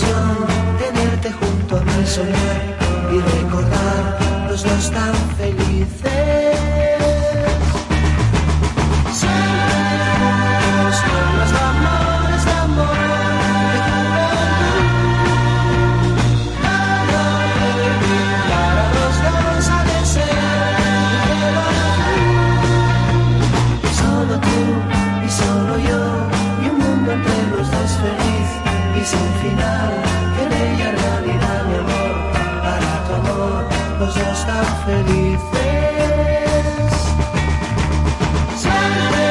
tenerte junto a mí, soñar y recordar los dos tan felices. y sin final. Qué bella realidad, mi amor, para tu amor, los dos tan felices. Siempre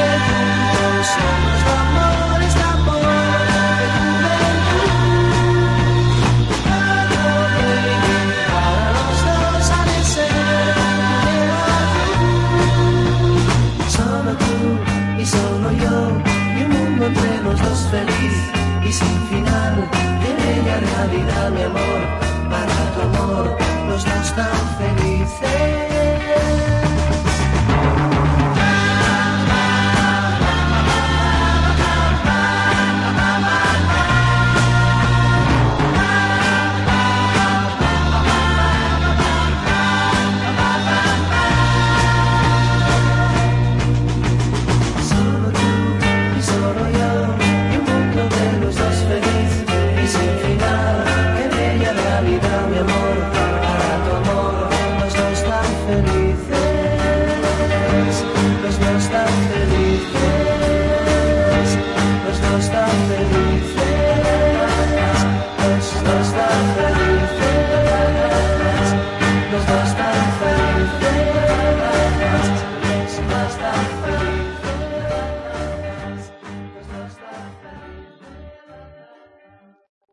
somos tu amor, esta bola de juventud. Algo que para los dos ha de tú. Solo tú y solo yo, y un mundo entre los dos feliz y sin final. En ella en Navidad, mi amor, para tu amor, los dos tan felices. amor.